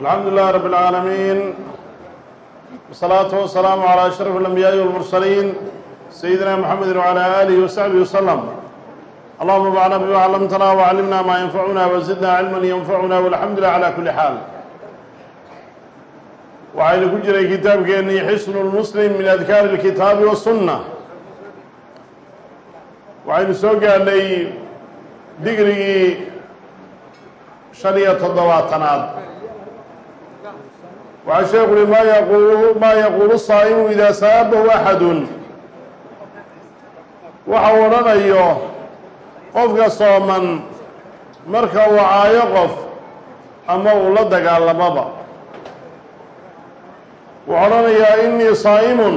alxamdu lilah rab اlcaalamiin wsalaatu wasalaamu calى ashraf اlanbiyaaءi wاlmursaliin sayidina mxamedi wعalى alihi wasaxbihi waslm allahuma bacna bima clamtana wclimna maa yanfacuna wzidna cilma yanfacuna walxamdu lilah calى kuli xaal waxaynu ku jiray kitaabkeennii xisnu lmuslim min adkaari اlkitaabi wasunna waxaynu soo gaadhnay digrigii shan iyo toddobaatanaad waxaa sheekhu uhi ma yaqulu maa yaquulu saa'imu idaa saabahu axadun waxa uu odhanayo qofka sooman marka uu caayo qof ama uu la dagaalamaba wuxuu odhanayaa innii saa'imun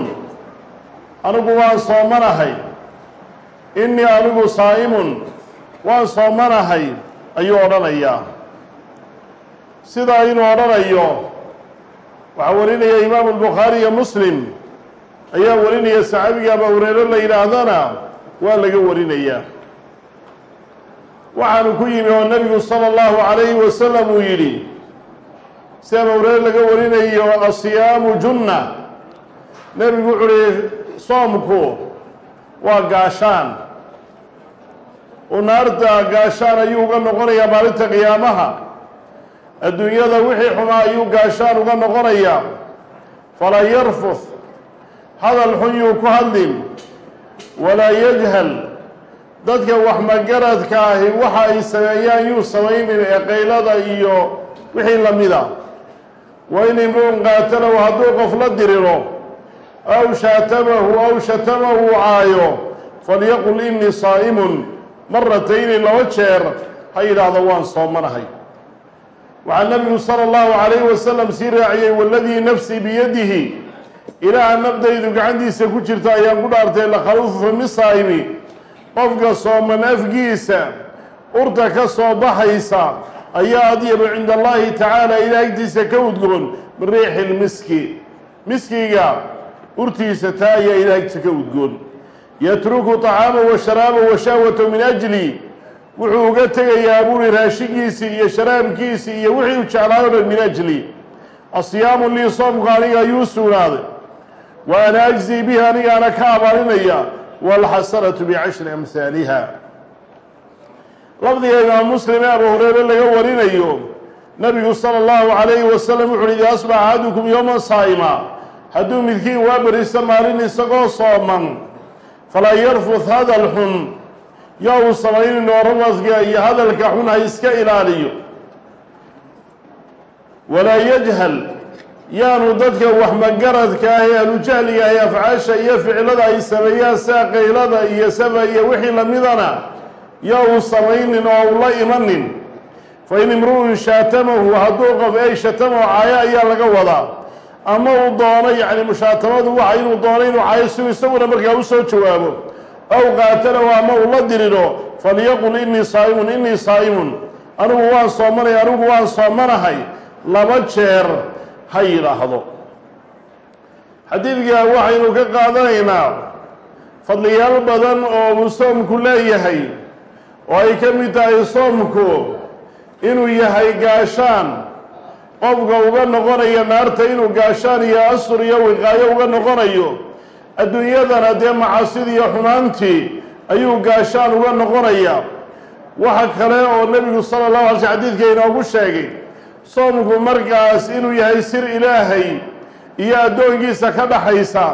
anigu waan soomanahay innii anigu saa'imun waan soomanahay ayuu odhanayaa. Sidaa inuu odhanayo waxaa warinaya imaamu albukhaari iyo muslim. Ayaa warinaya saxaabiga aba hureyre la yidhaahdana waa laga warinayaa waxaanu ku yimi oo nebigu sala allahu calayhi wasalam uu yidhi si aba hureyre laga warinayo asiyaamu junna. Nebigu wuxuu uhi soomku waa gaashaan. U naarta gaashaan ayuu uga noqonayaa maalinta qiyaamaha adduunyada wixii xumaa ayuu gaashaan uga noqonayaa falaa yarfuf hadal xun yuu ku hadlin. Walaa yajhal. Dadka wax magaradka ahi waxa ay sameeyaan yuu samaynin ee qaylada iyo wixii lamida wa in imru'un qaatalow hadduu qof la diriro aw shaatamahu aw shatamahu caayo falyaqul innii saa'imun. Maratayni laba jeer ha yidhaahdo waan soomanahay waxaa nabigu sala allahu calayhi wasalam sii raaciyey waladii nafsii biyadihi. Ilaaha nafdaydu gacantiisa ku jirta ayaan ku dhaartay lakhaluufu fami saa'imi qofka sooman afgiisa urta ka soo baxaysa ayaa adyabu cinda allahi tacaala ilaah agtiisa ka udgoon min riixi lmiski miskiga urtiisa taa ayaa ilaah agtiisa ka udgoon. Yatruku طacaama wa sharaaba wa shahwata min ajli wuxuu uga tegayaa buuri raashigiisii iyo sharaabkiisii iyo wixii u jeclaayo dhan min ajli. Asiyaamu lii soomku aniga ayuu sugnaaday. Wa ana ajzii bihi anigaana ka abaalinaya waalxasanatu bicashri amhaaliha lafdiga imaam muslim ee abu hureyre laga warinayo nabigu sala allahu calayhi wasalam wuxu uhi ida asbaxa axadukum yowman saa'ima. Hadduu midkiin waa beristo maalin isagoo sooman falaa yarfud hadal xun yaa uu samaynin oo rawadka iyo hadalka xun ha iska ilaaliyo. Walaa yajhal yaanu dadka waxmagaradka ah ee ahlujahliga ahi afcaasha iyo ficilada ay sameeyaan sida qaylada iyo saba iyo wixii lamidana yaa uu samaynin oo u la imanin. Fa in imru'un shaatamahu hadduu qof ey shatamahu caayo ayaa laga wadaa. Ama uu doono yacni mushaatamadu waxa inuu doono inuu caayo siuu isaguna markaa u soo jawaabo aw qaatalow ama uu la diriro falyaqul innii saa'imun innii saa'imun. Anigu waan soomanay anigu waan soomanahay laba jeer ha yidhaahdo. Xadiidka waxaynu ka qaadanaynaa fadliyaal badan oo uu soomku leeyahay oo ay ka mid tahay soomku inuu yahay gaashaan. Qofka uga noqonaya naarta inuu gaashaan iyo asur iyo wiqaayo uga noqonayo adduunyadana dee macasidii iyo xumaantii ayuu gaashaan uga noqonaya. Waxa kale oo nebigu sala allahu alay sl xadiidka inoogu sheegay soomku markaas inuu yahay sir ilaahay iyo addoonkiisa ka dhaxaysa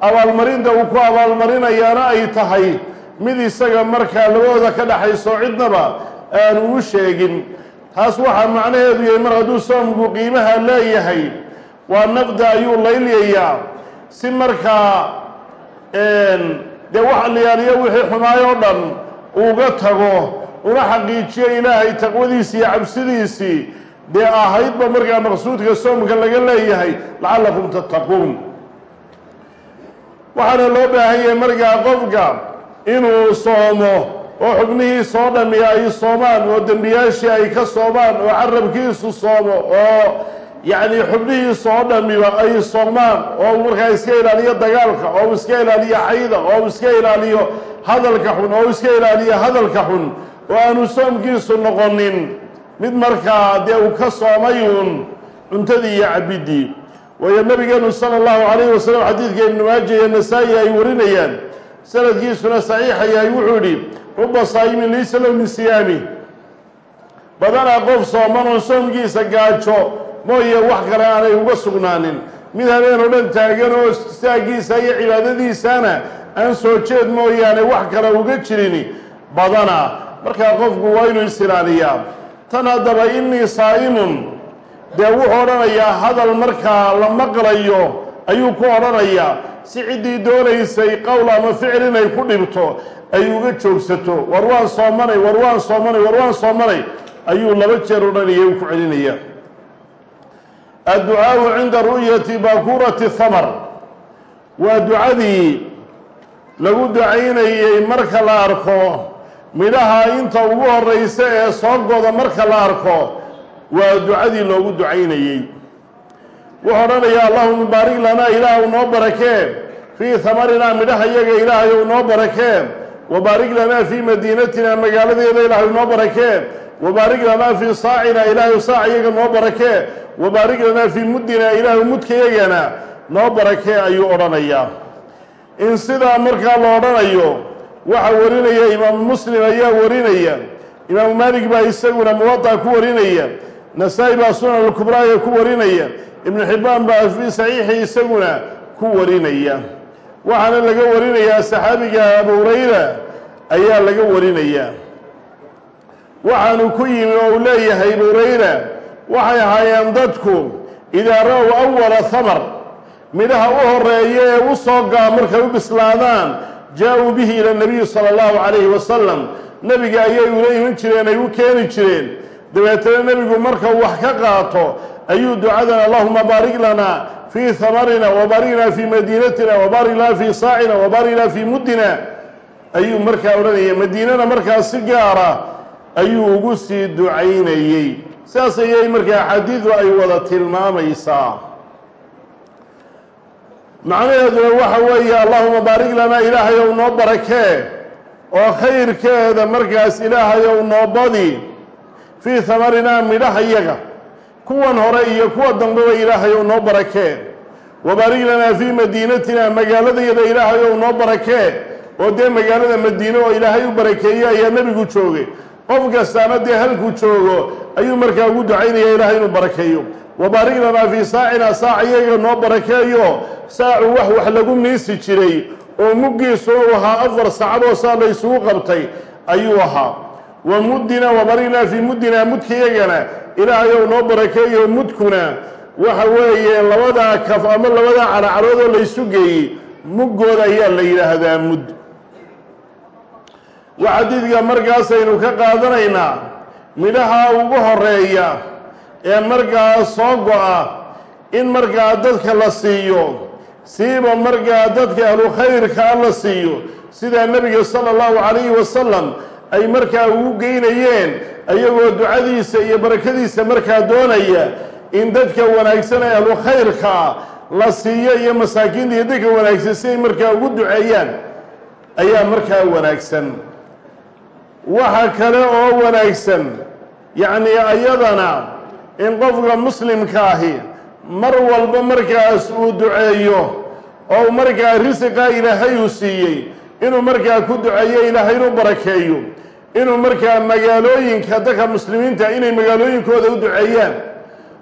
abaalmarinta uu ku abaalmarinayaana ay tahay. Mid isaga markaa labadooda ka dhaxayso cidnaba aanu u sheegin. Taas waxaa macnaheedu yahay mar hadduu soomku qiimaha leeyahay waa nafda ayuu layliyayaa si markaa dee wax liyaaliyo wixii xumaayoo dhan uuga tago una xaqiijiyo ilaahay taqwadiisii iyo cabsidiisii dee ahaydba markaa maqsuudka soomka laga leeyahay lacallakum tattaquun. Waxaana loo baahan yahay markaa qofka inuu soomo oo xubnihii soo dhammi ay soomaan oo dembiyaashii ay ka soomaan oo carabkiisu soomo oo yacni xubnihiisa oo dhammiba ay soomaan oo uu markaa iska ilaaliyo dagaalka oo uu iska ilaaliyo cayda oo uu iska ilaaliyo hadalka xun oo uu iska ilaaliyo hadalka xun oo aanu soomkiisu noqonin mid markaa dee uu ka soomay uun cuntadii iyo cabiddii waayo nabigeenu sala allahu calayhi wasalam xadiidka ibnu maaja iyo nasaa-i ay warinayaan sanadkiisuna saxiixa yahay wuxuu yidhi ruba saa'imin laysa lahu min siyaami. Badanaa qof sooman oo soomkiisa gaajo mooye wax kale aanay uga sugnaanin. Mid habeen oo dhan taagan oo istaagiisa iyo cibaadadiisana aan soo jeed mooyaane wax kale uga jirin badanaa markaa qofku waa inuu is-ilaaliyaa tan haddaba innii saa'imun dee wuxuu odhanayaa hadal markaa la maqlayo ayuu ku odhanayaa. Si ciddii doonaysay qowl ama ficil inay ku dhibto ay uga joogsato. War waan soomanay war waan soomanay war waan soomanay ayuu laba jeer odhanaya u ku celinaya adducaau cinda ru'yati baakurati thamar waa ducadii lagu ducaynayey marka la arko midhaha inta ugu horeysa ee soo goda marka la arko waa ducadii loogu ducaynayey wuxuu odhanayaa allahuma baarik lanaa ilaahu noo barakee fii hamarinaa midhaha yaga ilaahayow noo barakee wa baarik lanaa fii madiinatina magaaladeeda ilaahay noo barakee wa baarik lanaa fii saacina ilaahay saac yaga noo barakee wa baarik lanaa fii muddina ilaahay mudkayagana noo barakee ayuu odhanayaa in sidaa markaa la odhanayo waxaa warinaya imaamu muslim ayaa warinaya. Imaamu maalik baa isaguna muwada ku warinaya. Nasaa-i baa sunan alkubraaya ku warinaya. Ibnu xibbaan baa fii saxiixi isaguna ku warinaya. Waxaana laga warinayaa saxaabiga abu hurayra ayaa laga warinayaa waxaanu ku yimi oo uu leeyahay abu hurayra waxay ahaayeen dadku idaa ra-w awala hamar midhaha u horreeya ee u soo gaa markay u bislaadaan jaa-uu bihi ila nabiyi sala allahu calayhi wasalam nebiga ayay ula iman jireen ay u keeni jireen. Dabeetana nebigu markau wax ka qaato ayuu ducadan allahuma baarik lana fii hamarina wabaarik fii madiinatina wabaarik lana fii saacina wabaarik lana fii muddina. Ayuu markaa odhanaya madiinana markaa si gaara ayuu ugu sii ducaynayey. Saas ayay markaa axaadiidu ay wada tilmaamaysaa. Macnaheeduna waxa weeye allahuma baarik lanaa ilaahayow noo barakee oo khayrkeeda markaas ilaahayow noo badi fii hamarinaa midhahayaga kuwan hore iyo kuwa dambeba ilaahayow noo barakee wa baarik lanaa fii madiinatina magaaladayada ilaahayow noo barakee oo dee magaalada madiine oo ilaahay u barakeeyey ayaa nebigu joogay qof kastaana dee halkuu joogo ayuu markaa ugu ducaynaya ilaahay inuu barakeeyo. Wa baarik lanaa fii saacina saac iyaga noo barakeeyo. Saacu wax wax lagu miisi jiray oo muggiisu uu ahaa afar saacadoo saa la ysugu qabtay ayuu ahaa. Wa muddina wa baarik lanaa fii muddina mudkayagana ilaahayow noo barakeeyo mudkuna. Waxa weeye labadaa kaf ama labadaa calacaroodoo laysu geeyey muggooda ayaa la yidhaahdaa mudd wa xadiidka markaasaynu ka qaadanaynaa midhaha ugu horreeya ee markaa soo go-a in markaa dadka la siiyo siiba markaa dadka ahlu khayrkaa la siiyo sidaa nebiga sala allahu calayhi wasalam ay markaa ugu geynayeen ayagoo ducadiisa iyo barakadiisa markaa doonaya in dadka wanaagsan ee ahlu khayrkaa la siiyo iyo masaakiinta iyo dadka wanaagsan si ay markaa ugu duceeyaan ayaa markaa wanaagsan waxa kale oo wanaagsan yacnii ayadana in qofka muslimka ahi mar walba markaas uu duceeyo oo markaa risiqa ilaahay uu siiyey inuu markaa ku duceeyo ilaahay inuu barakeeyo inuu markaa magaalooyinka dadka muslimiinta inay magaalooyinkooda u duceeyaan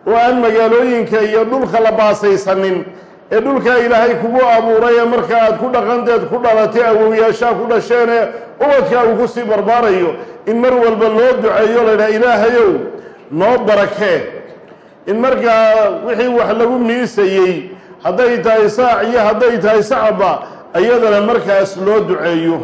oo aan magaalooyinka iyo dhulka la baasaysanin ee dhulkaa ilaahay kugu abuuray ee marka aad ku dhaqanteed ku dhalatay awowyaashaa ku dhasheenee ubadkaa uu ku sii barbaarayo in mar walba loo duceeyo laydhaha ilaahayow noo barakee in markaa wixii wax lagu miisayey hadday tahay saac iyo hadday tahay sacabba iyadana markaas loo duceeyo.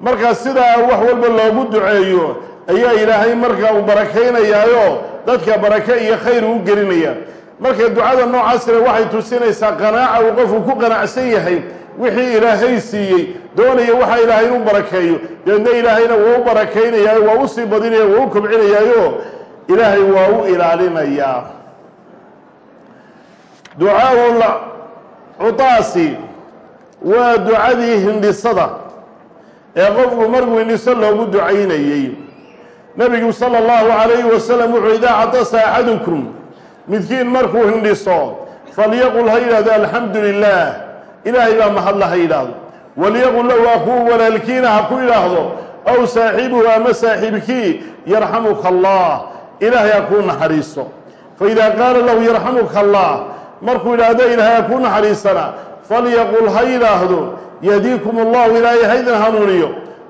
Markaa sidaa wax walba loogu duceeyo ayaa ilaahay markaa uu barakaynayaayoo dadka barake iyo khayr u gelinaya marka ducada noocaasina waxay tusinaysaa qanaaca uu qofku ku qanacsan yahay wixii ilaahay siiyey doonaya waxa ilaahay inuu barakeeyo. Deedna ilaahayna waa u barakaynayaayo waa u sii badinaya waa u kobcinayaayo. Ilaahay waa u ilaalinayaa ducaau cutaasi waa ducadii hindhisada ee qofku markuu hindhiso loogu ducaynayey. Nebigu sala allahu calayhi wasalam wuxuu idaa catasa axadukum midkiin markuu hindhiso falyaqul ha yidhahdo alxamdu lilaah ilaahay baa mahadla ha yidhaahdo. Walyaqul lahu akuu walaalkiina ha ku yidhaahdo. Aw saaxibuhu ama saaxiibkii yarxamuka allah ilaahay ha kuu naxariiso. Faidaa qaala lahu yarxamuka allah markuu yidhaahdo ilaahay ha kuu naxariisana. Falyaqul ha yidhaahdo yahdiikum allahu ilaahay haydin hanuuniyo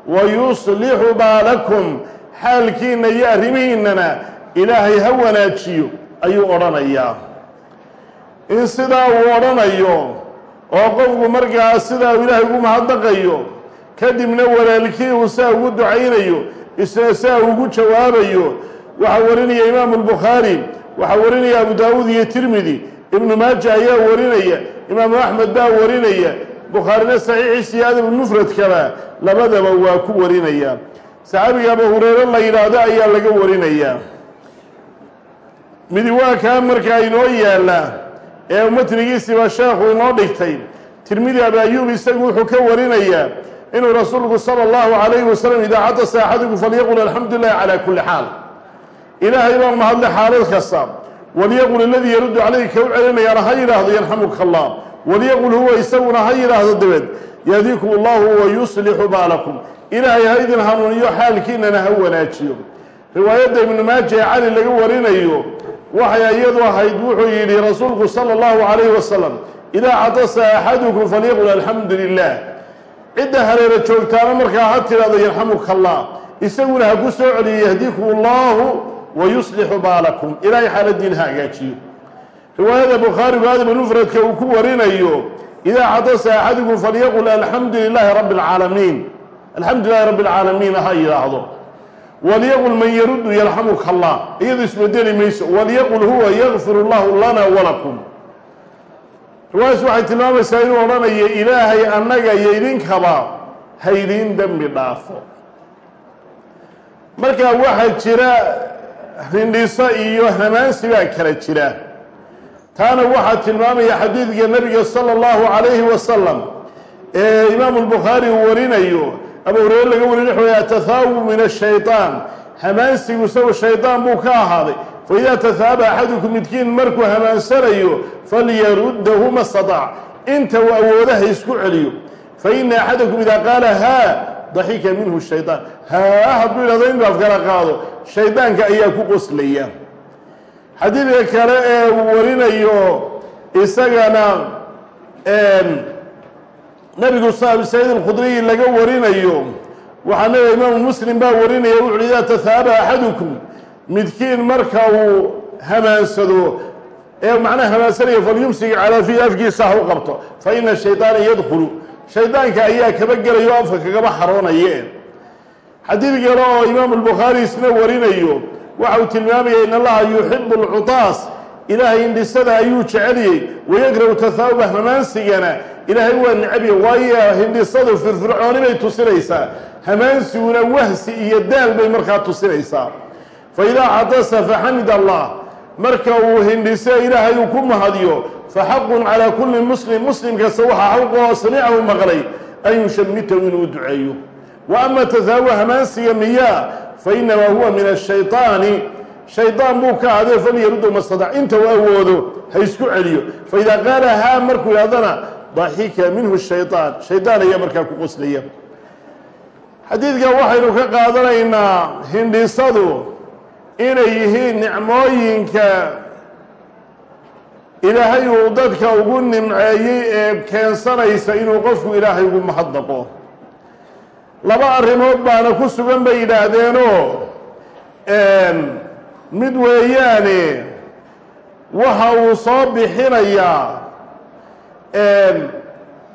wayuslixu baalakum xaalkiinna iyo arrimihiinnana ilaahay ha wanaajiyo ayuu odhanayaa in sidaa uu odhanayo oo qofku markaa sidaa uu ilaahay ugu mahadnaqayo kadibna walaalkii uu saa ugu ducaynayo isna saa ugu jawaabayo waxaa warinaya imaamu albukhaari waxaa warinaya abu daawuud iyo tirmidi ibnu maaja ayaa warinaya imaamu axmed baa warinaya bukhaarina saxiixiisa iyo adabulmufradkaba labadaba waa ku warinaya. Saxaabiga abu hureyre la yidhaahdo ayaa laga warinayaa midi waa kaa markaa inoo yaalla ee matnigiisiiba sheekhu inoo dhigtay. Tirmidi abi ayuub isagu wuxuu ka warinayaa inuu rasuulku sala allahu calayhi wasalam idaa cadasa axadukum falyaqul alxamdu lilahi calaa kulli xaal. Ilaahay baa mahadle xaalad kasta. Walyaqul aladii yaruddu calayhi ka u celinayaana ha yidhaahdo yarxamuka allah walyaqul huwa isaguna ha yidhaahdo dabeed yahdiikum allahu wa yuslixu baalakum ilaahay ha idin hanuuniyo xaalkiinana ha wanaajiyo. Riwaayadda ibnu maaja ee cali laga warinayo waxay iyadu ahayd wuxuu yidhi rasuulku sala allahu calayhi wasalam idaa cadasa axadukum falyaqul alxamdu lilah cidda hareera joogtaana markaa ha tidhahdo yarxamuka allah isaguna ha ku soo celiyo yahdiikum allahu wa yuslixu baalakum. Ilaahay xaaladiina ha hagaajiyo. Riwaayada bukhaarigu adabulmufradka uu ku warinayo idaa cadasa axadukum falyaqul alxamdu lilaahi rabbi alcaalamiin alxamdu lilahi rabbi alcaalamiin ha yidhaahdo walyaqul man yaruddu yarxamuka allah iyadu isbedeli mayso walyaqul huwa yakfiru llahu lana walakum riwaayas waxay tilmaamaysaa inuu odhanayo ilaahay annaga iyo idinkaba haydiin dembi dhaafo. Markaa waxaa jira hindhiso iyo hamaansi baa kala jira. Taana waxaa tilmaamaya xadiidka nabiga sala allahu calayhi wasalam ee imaamu lbukhaari uu warinayo abu hureyre laga warin wuxuu atathaawu min ashaytaan hamaansigu isagu shaydaan buu ka ahaaday. Faidaa tahaaba axadukum midkiin markuu hamaansanayo falyaruddahu ma inta uu awoodaha isku celiyo. Faina axadakum idaa qaala haa daxika minhu shaydaan haa hadduu yidhahdo inuu afkala qaado shaydaanka ayaa ku qoslaya. Xadiidka kale ee uu warinayo isagana nabigu saciid alkhudriyi laga warinayo. Waxaa nabiga imaamu muslim baa warinaya wuxu uhi idaa tahaaba axadukum midkiin marka uu hamaansado ee macnaha hamaansanaya falyumsik calaa fiihi afkiisa ha u qabto. Fa ina shaydaana yadkhulu. Shaydaanka ayaa kaba gelayo o afka kagaba xaroonaye xadiid kale oo imaamu albukhaari isna warinayo waxa uu tilmaamaya in allaha yuxibu alcutaas ilaahay hindhisada ayuu jeceliyey. Wayakrahu tahaawuba hamaansigana. Ilaahay waa necabya waayo. Hindhisadu firfircooni bay tusinaysaa. Hamaansiguna wahsi iyo daal bay markaa tusinaysaa. Fa idaa cadasa faxamid allah. Marka uu hindhise ilaahay uu ku mahadiyo faxaqun calaa kulli muslim muslim kasta waxaa xaqoo samicahu maqlay an yushamitahu inuu duceeyo. Wa ama tahaawub hamaansiga miyaa fa inamaa huwa min ashayطaani shaydaan buu ka ahadee falyaruddu mastadac inta uu awoodo ha isku celiyo. Faidaa qaala haa markuu yidhahdana daxika minhu shayطaan shaydaan ayaa markaa ku qoslaya. Xadiidkan waxaynu ka qaadanaynaa hindhisadu inay yihiin nicmooyinka ilaahay uu dadka ugu nimceeyey ee keensanaysa inuu qofku ilaahay ugu mahadnaqo. Laba arrimood baana ku sugan bay yidhaahdeenoo mid weeyaane waxa uu soo bixinayaa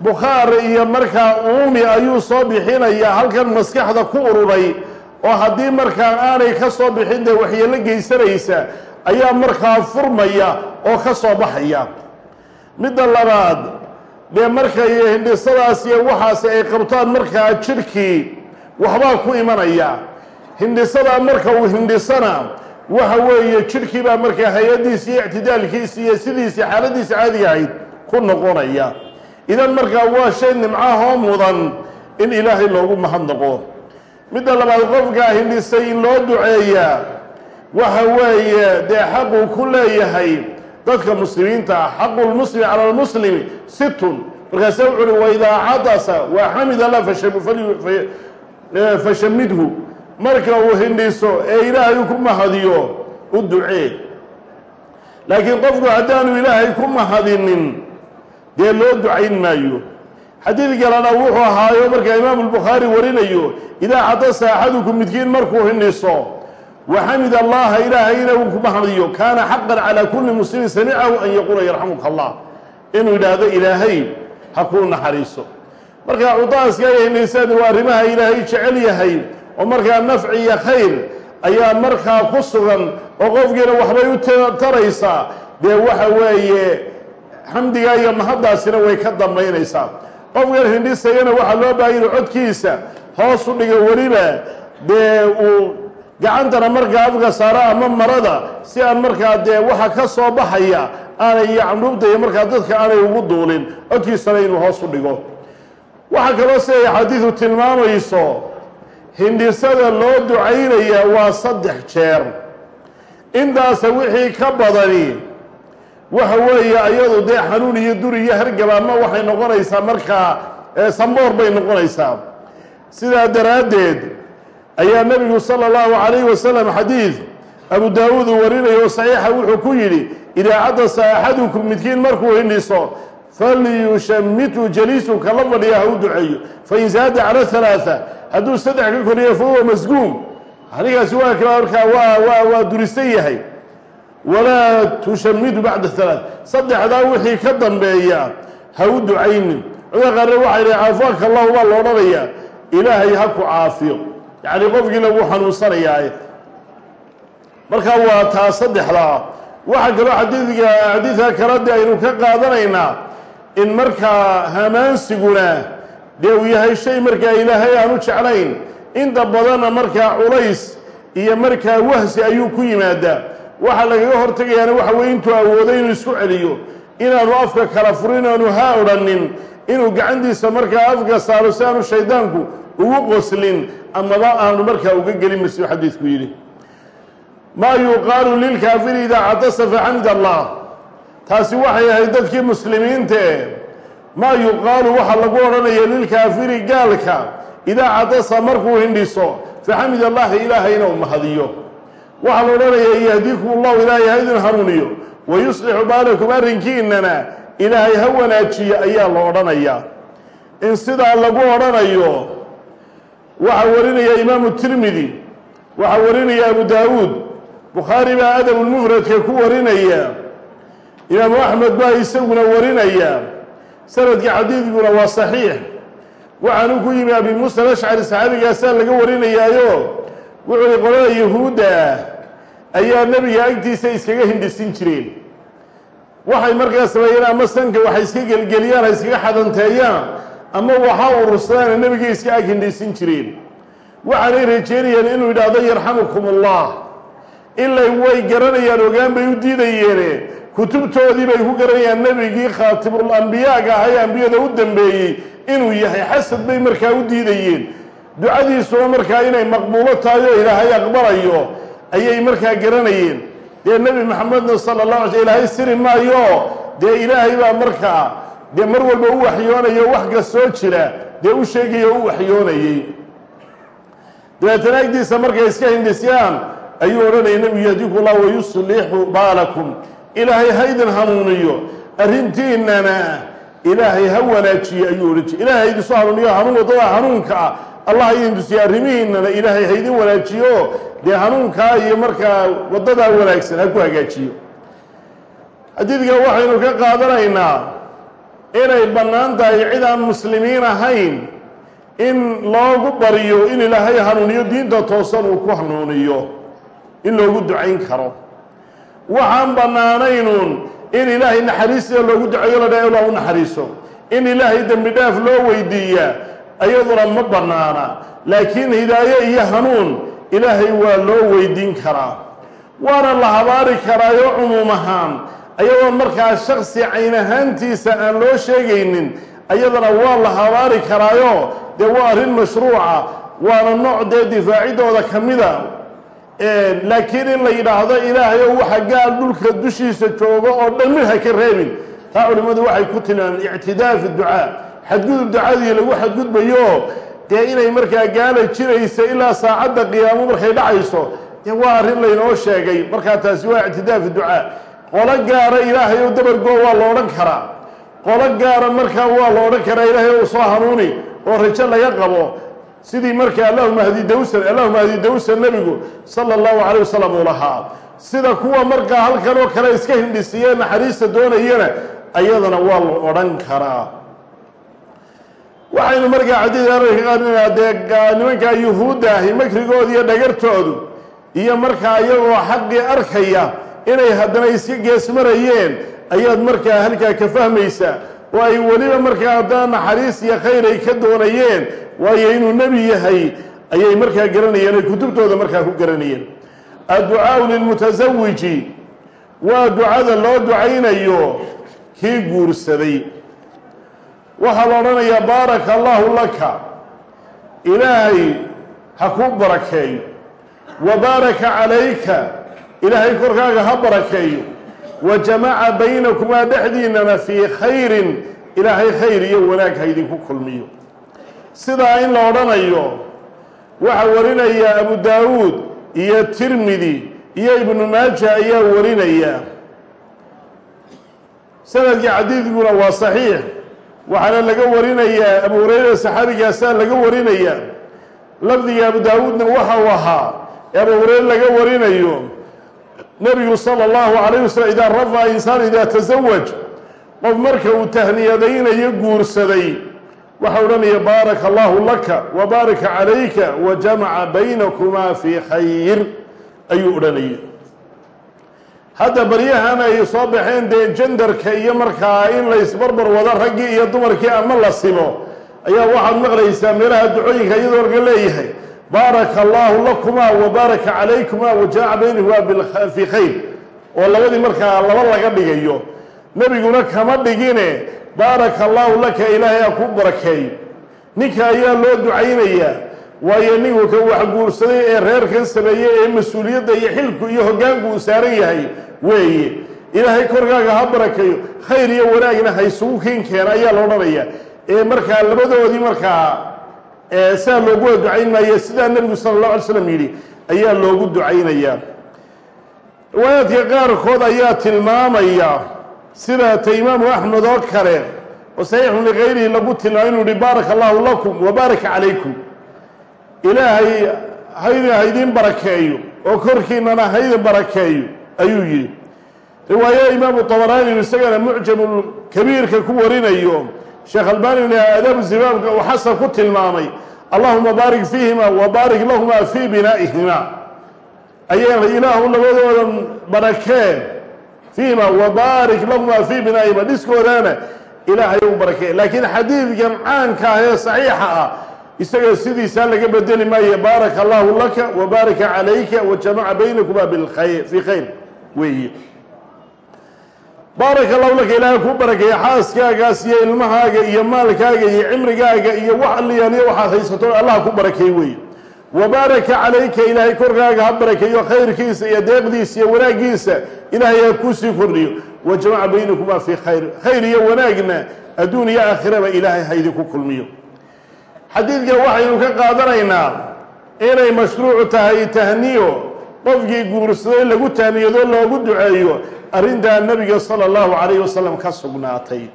bukhaar iyo markaa uumi ayuu soo bixinayaa halkan maskaxda ku ururay oo haddii markaa aanay ka soo bixin dee waxyeello geysanaysa ayaa markaa furmaya oo ka soo baxaya. Midda labaad dee markay hindhisadaas iyo waxaasi ay qabtaan markaa jidhkii waxbaa ku imanaya. Hindhisadaa marka uu hindhisana waxa weeye jidhkii baa markaa hay'addiisi iyo ictidaalkiisi iyo sidiisii xaaladiisi caadiga ahayd ku noqonaya. Idan markaa waa shay nimcahoo mudan in ilaahay loogu mahadnaqo. Midda labaad qofkaa hindhisay in loo duceeyaa waxa weeye dee xaquu ku leeyahay dadka muslimiinta ah. Xaqu lmuslimi cala lmuslimi situn. Markaase wuxu uhi waidaa cadasa waa xamid allah fashamidhu marka uu hindhiso ee ilaahay ku mahadiyo u ducee. Laakiin qofku haddaanu ilaahay ku mahadinin dee loo ducayn maayo. Xadiid kalena wuxuu ahaayo markaa imaamu lbukhaari warinayo idaa cadasa axadukum midkiin markuu hindhiso waxamid allaha ilaahayna uu ku mahadiyo kaana xaqan calaa kulli muslimin samicahu an yaquula yarxamuka allah. Inuu yidhaahdo ilaahay ha kuu naxariiso. Markaa cudaaska ay hindhisaan waa arrimaha ilaahay jecel yahay oo markaa nafci iyo khayr ayaa markaa ku sugan oo qofkiina waxbay u taraysaa dee waxa weeye xamdigaa iyo mahaddaasina way ka dambaynaysaa qofkan hindhisayana waxaa loo baahaya inu codkiisa hoos u dhiga weliba. Dee uu gacantana markaa afka saaro ama marada si aan markaa dee waxa ka soo baxaya aanay iyo candhuubta iyo markaa dadka aanay ugu duulin codkiisana inuu hoos u dhigo. Waxaa kaloo siday xadiidu tilmaamayso hindhisada loo ducaynaya waa saddex jeer. Intaasa wixii ka badani waxa weeye iyadu dee xanuun iyo dur iyo hargaba ama waxay noqonaysaa markaa samboor bay noqonaysaa. Sidaa daraaddeed ayaa nebigu sala allahu calayhi wasalam xadiid abu daawuud uu warinayo oo saxiixa wuxuu ku yidhi idaa cadasa axadukum midkiin markuu hindhiso falyushamitu jaliisu kala fadhiya ha u duceeyo fain zaada cala halaaa hadduu saddex ka koriyo fa huwa masguum. Anigaasi waa ka markaa waa waa durisan yahay. Walaa tushamidu bacda halaa saddexdaa wixii ka dambeeya ha u ducaynin. Cuda qaarna waxay dhahay caafaaka allahu baa la odhanayaa ilaahay ha ku caafiyo. Yacni qofkii lagu xanuunsanayaaye markaa waa taa saddexdaa. Waxaa kaloo xadiidka xadiidka kale de aynu ka qaadanaynaa in markaa hamaansiguna dee uu yahay shay markaa ilaahay aanu jeclayn. Inta badanna markaa culays iyo markaa wahsi ayuu ku yimaadaa waxaa lagaga hortegayaana waxa weye intuu awoodo inuu isku celiyo. Inaanu afka kala furin aanu haa odhanin inuu gacantiisa markaa afka saaro si aanu shaydaanku ugu qoslin amaba aanu markaa uga gelin masiu xadiidku yidhi. Maa yuqaalu lilkaafiri idaa cadasa faxamid allah taasi waxay ahayd dadkii muslimiintae maa yuqaalu waxaa lagu odhanaya lilkaafiri gaalka idaa cadasa markuu hindhiso faxamid allahi ilaahayna u mahadiyo. Waxaa la odhanayaa yahdiikum allahu ilaahay ha idin hanuuniyo wa yuslixu baalakum arrinkiinana ilaahay ha wanaajiyo ayaa la odhanayaa in sidaa lagu odhanayo waxaa warinaya imaamu tirmidi waxaa warinaya abu daawuud. Bukhaari baa adabulmufradka ku warinaya imaamu axmed baa isaguna warinaya sanadka xadiidkuna waa saxiix. Waxaanu ku yimi abi muusa alashcari saxaabigaasaa laga warinayaayo wuxuu hi qolada yahuudda ah ayaa nebiga agtiisa iskaga hindhisin jireen. Waxay markaa sameeyeen ama sanka waxay iska gelgeliyaan ha iskaga xadanteeyaan ama waxa urursadaan nebiga iska ag hindhisin jireen. Waxaanay rajeynayeen inuu yidhaahdo yarxamukum allah ilay way garanayaan ogaan bay u diidayeene kutubtoodii bay ku garanayaan nebigii khaatibul ambiyaaga ahaa ee ambiyada u dambeeyey inuu yahay xasad bay markaa u diidayeen. Ducadiisuna markaa inay maqbuulo tahay oo ilaahay aqbalayo ayay markaa garanayeen. Dee nebi maxamedna sala allah alay sl ilaahay siri maayo. Dee ilaahay baa markaa dee mar walba u waxyoonayo wax kastoo jira dee u sheegaya o u waxyoonayey. Dabeetana agdiisa markay iska hindhisyaan ayuu odhanaya nebigu yahdiku llah wayuslixu baalakum ilaahay ha idin hanuuniyo. Arrintiinana ilaahay ha wanaajiyo ayuu odhan jiray ilahay ha hanuuniyo hanuun waddada hanuunka. Ah allah ha idin tusiyo arrimihiinana ilaahay ha idin wanaajiyo. Dee hanuunkaa iyo markaa waddadaa wanaagsan ha ku hagaajiyo. Xadiidka waxaynu ka qaadanaynaa inay bannaan tahay cid aan muslimiin ahayn in loogu baryo in ilaahay hanuuniyo diinta toosan uu ku hanuuniyo in loogu ducayn karo waxaan bannaanaynuun in ilaahay naxariistiisa loogu duceeyo la dhaha ilah u naxariiso. In ilaahay dembi dhaaf loo weydiiyaa ayaduna ma bannaana. Laakiin hidaaye iyo hanuun ilaahay waa loo weydiin karaa. Waana la habaari karaayo cumuum ahaan ayadoon markaa shaksi cayn ahaantiisa aan loo sheegaynin ayadana waa la habaari karaayo. Dee waa arrin mashruuca waana nooc dee difaacidooda ka mida laakiin in la yidhaahdo ilaahay oo waxa gaal dhulka dushiisa joogo oo dhan mid ha ka reebin. Taa culimmadu waxay ku tilmaameen ictidaa fi ducaa. Xadgudub ducadii lagu xadgudbayo. Dee inay markaa gaala jiraysa ilaa saacadda qiyaamo markay dhacayso dee waa arrin laynoo sheegay. Markaa taasi waa ictidaa fi ducaa. Qolo gaara ilaahay oo dabargoo waa la odhan karaa. Qolo gaara markaa waa la odhan karaa ilaahay ou soo hanuuni oo rajo laga qabo sidii markaa allahuma hadi dawsan allahuma hadi dawsan nebigu sala allahu calayh wasalam uu lahaa. Sida kuwa markaa halkan oo kale iska hindhisiyee naxariista doonayana ayadana waa la odhan karaa. Waxaynu markaa xadiidka arka qaadinaynaa dee nimankaa yuhuudda ahi iyo dhagartoodu iyo markaa iyagoo xaqii arkaya inay haddana iska geesmarayeen ayaad markaa halkaa ka fahmaysaa oo ay weliba markaa haddana naxariis iyo khayr ay ka doonayeen waayo inuu nebi yahay ayay markaa garanayeen ay kutubtooda markaa ku garanayeen. Adducaau lilmutasawiji waa ducada loo ducaynayo kii guursaday. Waxaa la odhanayaa baaraka allaahu laka ilaahay ha ku barakeeyo. Wa baaraka calayka ilaahay korkaaga ha barakeeyo wa jamaca baynakumaa dhexdiinnana fii khayrin ilaahay khayr iyo wanaag ha idinku kulmiyo. Sidaa in la odhanayo waxaa warinaya abu daawuud iyo tirmidi iyo ibnu maaja ayaa warinaya. Sanadkii xadiidkuna waa saxiix waxaana laga warinayaa abu hurayra saxaabigaasaa laga warinaya. Lafdiga abu daawuudna waxa uu ahaa ee abu hurayre laga warinayo nebigu sala allahu calayh wasalam idaa rafaca insaan idaa tasawaj qof marka uu tahniyadaynayo guursaday waxa odhanaya baaraka allahu laka wa baaraka calayka wa jamaca baynakumaa fii khayr ayuu odhanaya hadda baryahan ay soo baxeen dee jendarka iyo markaa in la isbarbar wado raggii iyo dumarkii ama la simo ayaa waxaad maqlaysaa meelaha ducooyinka iyadoo laga leeyahay baaraka allaahu lakumaa wa baaraka calaykumaa wa jamaca baynakumaa fii khayr. Oo labadii markaa laba laga dhigayo nebiguna kama dhigine baaraka allaahu laka ilaahay ha ku barakeeyo ninka ayaa loo ducaynayaa waayo ninku ka wax guursaday ee reerkan sameeyey ee mas'uuliyadda iyo xilku iyo hoggaanku uu saaran yahay weeye. Ilaahay korkaaga ha barakeeyo khayr iyo wanaagna ha isugu keena ayaa la odhanaya ee markaa labadoodii markaa saa loogu ducayn maayo sidaa nebigu sala allahu alay slam yidhi ayaa loogu ducaynayaa riwaayaadka qaarkood ayaa tilmaamaya sida ta imaamu axmed oo kale oo saxiixun likayrihi lagu tilmaamay inuu yihi baaraka allahu lakum wa baaraka calaykum ilaahay hayd haydin barakeeyo oo korkiinana haydin barakeeyo ayuu yidhi. Riwaayo imaamu طabaraani isagana mucjamu kabiirka ku warinayo sheekh albanina adabu zimaamka uu xasan ku tilmaamay allahuma baarik fiihima wa baarik lahuma fii binaa'ihima. Ayayna ilaahu labadooda barakee fiihima wa baarik lahuma fii binaa'ihima. Dhiskoodana ilaahay u barakee laakiin xadiidkan caanka ah ee saxiixa ah isaga sidiisaa laga bedeli maayo baaraka allahu laka wa baaraka calayka wa jamaca baynakuma bilkhayr khayr weeye baaraka allahu laka ilaahay kuu barakeeya xaaskaagaas iyo ilmahaaga iyo maalkaaga iyo cimrigaaga iyo wax alliyaaliyo waxaad haysato allah ku barakeey wa baaraka calayka ilaahay korkaaga ha barakeeyo khayrkiisa iyo deeqdiisa iyo wanaaggiisa ilaahay ha kuusii kordhiyo. Wa jamaca baynakumaa fii khayr khayr iyo wanaagna adduun iyo aakhiraba ilaahay ha idinku kulmiyo. Xadiidkan waxaynu ka qaadanaynaa inay mashruucu tahay tahniyo qofkii guursaday lagu tahniyado loogu duceeyo arrintaa nebiga sala allahu calayhi wasalam ka sugnaatay.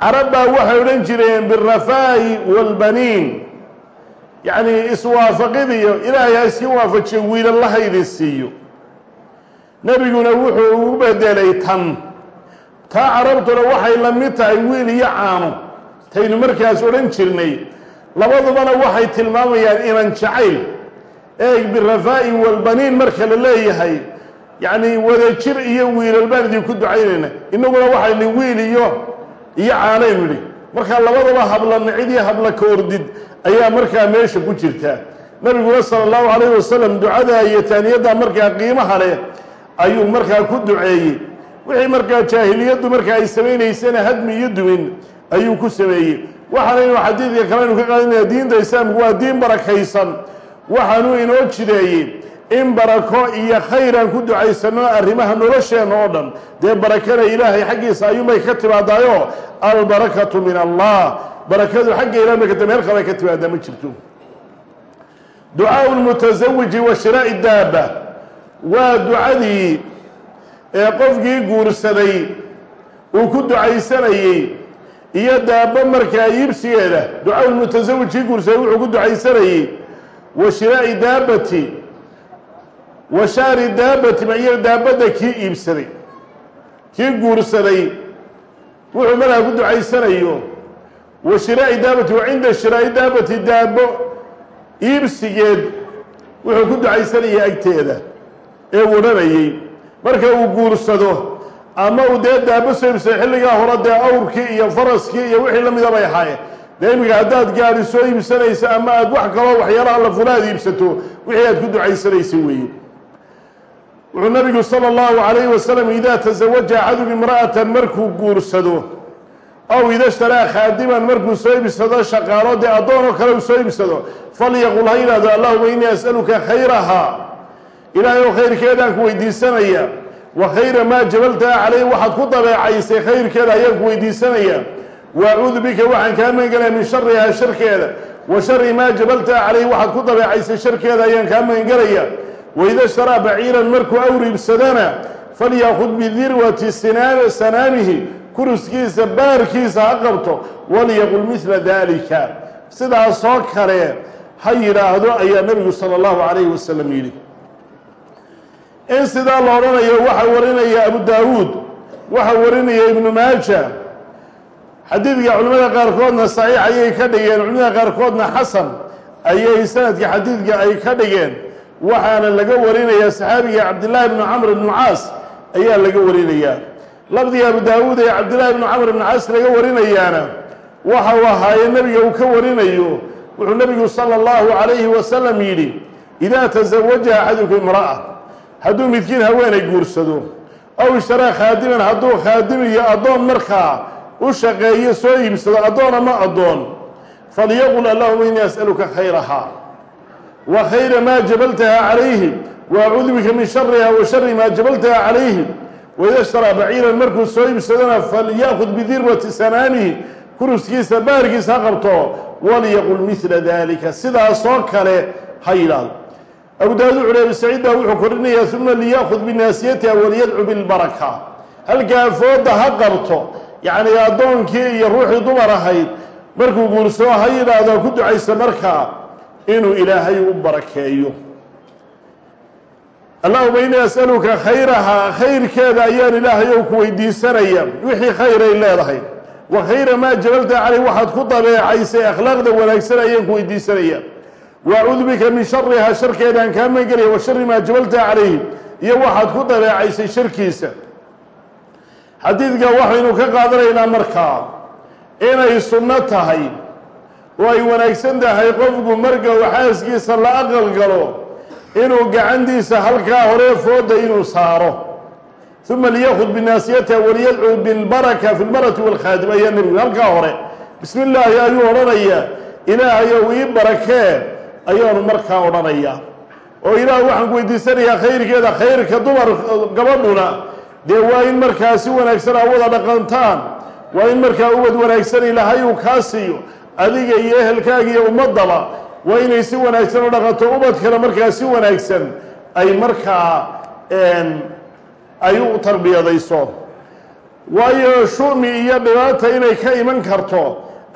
Carab waxay odhan jireen birafaa'i waalbaniin yacnii iswaafaqidiyo ilaahay ha iska waafajiyo wiilallahaydi siiyo nebiguna wuxuu ugu bedelay tan. Taa carabtuna waxay la mid tahay wiil iyo caano. Taynu markaas odhan jirnay labadubana waxay tilmaamayaan inan jacayl eeg birafaa'i walbaniin marka la leeyahay. Yacnii wadajir iyo wiilal baan idinku ducaynayna innaguna waxayni wiil iyo iyo caanaynu idhi markaa labadaba habla nicid iyo habla ka ordid ayaa markaa meesha ku jirta. Nabiguna sala allahu calayhi wasalam ducadaa iyo taaniyaddaa markaa qiimaha leh ayuu markaa ku duceeyey. Wixii markaa jaahiliyaddu markaa ay samaynaysana hadmi iyo dumin ayuu ku sameeyey. Waxaanaynu xadiidka kaleynu ka qaadanaya diinta islaamku waa diin barakaysan waxaanuu inoo jideeyey in barako iyo khayran ku ducaysano arrimaha nolosheenna oo dhan. Dee barakana ilaahay xaggiisa ayuunbay ka timaadaayo? Albarakatu min allah. Barakadu xagga ilahay bay ka meel kale ka timaadaa ma jirto. Ducaau lmutasawiji wa shiraa'i daaba. Waa ducadii ee qofkii guursaday uu ku ducaysanayey iyo daabo markaa iibsigeeda. Ducaau lmutasawij kii guursaday wuxuu ku ducaysanayey wa shiraa'i daabati wa shaari daabati mayo daabadda kii iibsaday kii guursaday wuxuu markaa ku ducaysanayo wa shiraa'i daabati wa cinda shiraa'i daabati daabo iibsigeed wuxuu ku ducaysanayay agteeda ee wadhanayey marka uu guursado ama uu dee daabo soo iibsaday xilligaa hore dee awrkii iyo faraskii iyo wixii la mida bay ahaayeen dee iminka haddaad gaari soo iibsanaysa ama aad wax kaloo waxyaalaha la fulaad iibsato wixii aad ku ducaysanaysa weeye. Wuxuu nabigu sala allahu calayhi wasalam idaa tasawaja axadun imra'atan markuu guursado aw ida shtaraa khaadiman markuu soo iibsado shaqaalo dee addoon oo kale uu soo iibsado falyaqul ha yidhahdo allahuma innii as'aluka khayrahaa. Ilaahay oo khayrkeedaan ku weydiisanaya wa khayra maa jabaltaha calayh waxaad ku dabeecaysay khayrkeeda ayaan ku weydiisanaya wa acuudu bika waxaan kaa magangelaya min sharihaa sharkeeda wa shari maa jabaltaha calayh waxaad ku dabeecaysay sharkeeda ayaan kaa magangelaya waida shtaraa baciiran markuu awr iibsadana falyakud bidirwati sanaamihi kuruskiisa baarkiisa ha qabto walyaqul midla dalika sidaasoo kale ha yidhaahdo ayaa nebigu sala allahu calayhi wasalam yidhi. In sidaa la odhanayo waxaa warinaya abu daawuud waxaa warinaya ibnu maaja xadiidka culimmada qaarkoodna saxiix ayay ka dhigeen culimada qaarkoodna xasan ayay sanadka xadiidka ay ka dhigeen. Waxaana laga warinayaa saxaabiga cabdillaahi bnu camr ibnu caas ayaa laga warinayaa. Lafdiga abu daawuud ee cabdillaahi bnu camr ibnu caas laga warinayaana waxa uu ahaaye nebiga uu ka warinayo wuxuu nebigu sala allahu calayhi wasalam yidhi idaa tasawaja axaduku imra'a hadduu midkiin haweenay guursado aw ishtaraa khaadiman hadduu khaadim iyo addoon markaa u shaqeeyo soo iibsado addoon ama addoon falyaqul allahuma innii as'aluka khayrahaa wa khayra maa jabaltaha calayhi wa acuudu bika min shariha wa shari maa jabaltaha calayhi. Waida shtaraa baciiran markuu soo iibsadona falya'kud bidirwati sanaamihi kuruskiisa baarkiisa ha qabto walyaqul midla dalika sidaasoo kale ha yidhaahdo. Abu daawud wuxu uhi abi saciid baa wuxuu korinayaa uma liya'kud binaasiyatiha waliyadcu bilbaraka halkaa fooda ha qabto yacni addoonkii iyo ruuxii dumar ahayd markuu guursado ha yidhaahdo ku ducaysa markaa inuu ilaahay u barakeeyo. Allahuma innii as'aluka khayrahaa khayrkeeda ayaan ilaahay ou ku weydiisanaya wixii khayray leedahay. Wa khayra maa jabalta caleyh waxaad ku dabeecaysay akhlaaqda wanaagsan ayaan ku weydiisanaya wa acuudu bika min sharihaa sharkeedaan kaa magangelaya wa shari maa jabalta calayhi iyo waxaad ku dabeecaysay sharkiisa xadiidka waxaynu ka qaadanaynaa markaa inay sunno tahay oo ay wanaagsan tahay qofku marka uu xaaskiisa la aqal galo inuu gacantiisa halkaa hore fooda inuu saaro. Uma liyakud binaasiyatiha waliyadcuu bilbaraka fi lmarati walkhaadim ayaa nebigu halkaa hore bismi illaahi ayuu odhanayaa ilaahayow ii barakee ayaanu markaa odhanayaa. Oo ilaah waxaan ku weydiisanayaa khayrkeeda khayrka dumar gabadhuna dee waa in markaa si wanaagsan aa wada dhaqantaan waa in markaa ubad wanaagsan ilaahay uu kaa siiyo. Adiga iyo ehelkaaga iyo ummaddaba waa inay si wanaagsan u dhaqanto ubadkana markaa si wanaagsan ay markaa ay u tarbiyadayso. Waayo shumi iyo dhibaata inay ka iman karto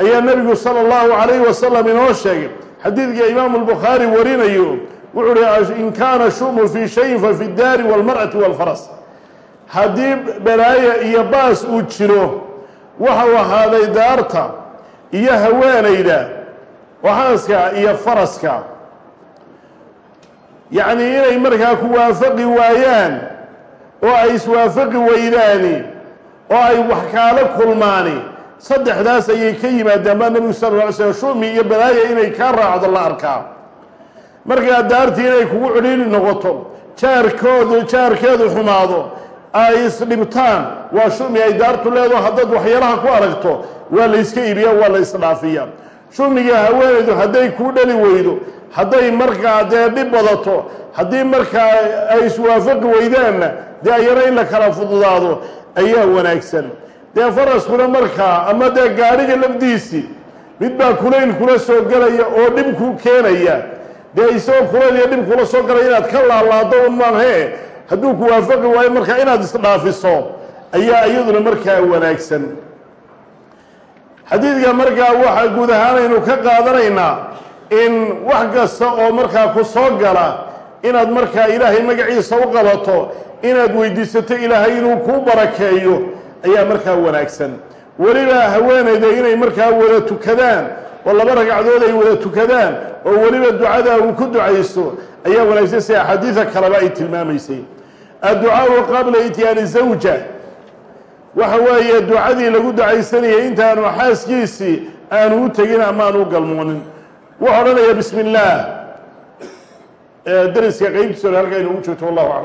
ayaa nebigu sala allahu calayhi wasalam inoo sheegay. Xadiidka imaamu lbukhaari warinayo wuxuu uhi in kaana shumu fii shayin fa fi daari walmar'ati walfaras haddii balaaya iyo baas uu jiro waxa uu ahaaday daarta iyo haweenayda waxaaska iyo faraska. Yacnii inay markaa ku waafaqi waayaan oo ay iswaafaqi weydaani oo ay wax kaala kulmaani saddexdaas ayay ka yimaadaan baa nebigu sal lla ly slm shumi iyo balaaya inay kaa raacdo la arkaa. Markaa daartii inay kugu cidhiili noqoto jaarkoodu jaarkeedu xumaado ay isdhibtaan. Waa shumi ay daartu leedaho haddaad waxyaalaha ku aragto waa la yska iibiya waa la isdhaafiya shumiga haweenaydu hadday kuu dhali weydo hadday markaa dee dhib badato haddii markaa ay iswaafaqi weydaanna dee ayana in la kala fududaado ayaa wanaagsan. Dee faraskuna markaa ama dee gaadhiga lafdiisii mid baa kulayl kula soo gelaya oo dhib ku keenaya. Dee isagoo kulayl iyo dhib kula soo galaya inaad ka laalaado un maahee hadduu ku waafaqi waayo markaa inaad isdhaafiso ayaa iyaduna markaa wanaagsan. Xadiidka markaa waxa guud ahaanaynu ka qaadanaynaa in wax kasta oo markaa ku soo gala inaad markaa ilaahay magaciisa u qabato inaad weydiisato ilaahay inuu kuu barakeeyo ayaa markaa wanaagsan. Weliba haweenayda inay markaa wada tukadaan oo laba ragcadood ay wada tukadaan oo weliba ducada uu ku ducaysto ayaa wanaagsan sida axaadiida kaleba ay tilmaamaysay adducaau qabla ityaani zawja. Waxa weeye ducadii lagu ducaysanayay intaanu xaaskiisii aanu u tegin ama aanu u galmoonin. Wuxuu odhanaya bismi illaah dariska qeybtiisona halkaa inugu joogto wallahu aclam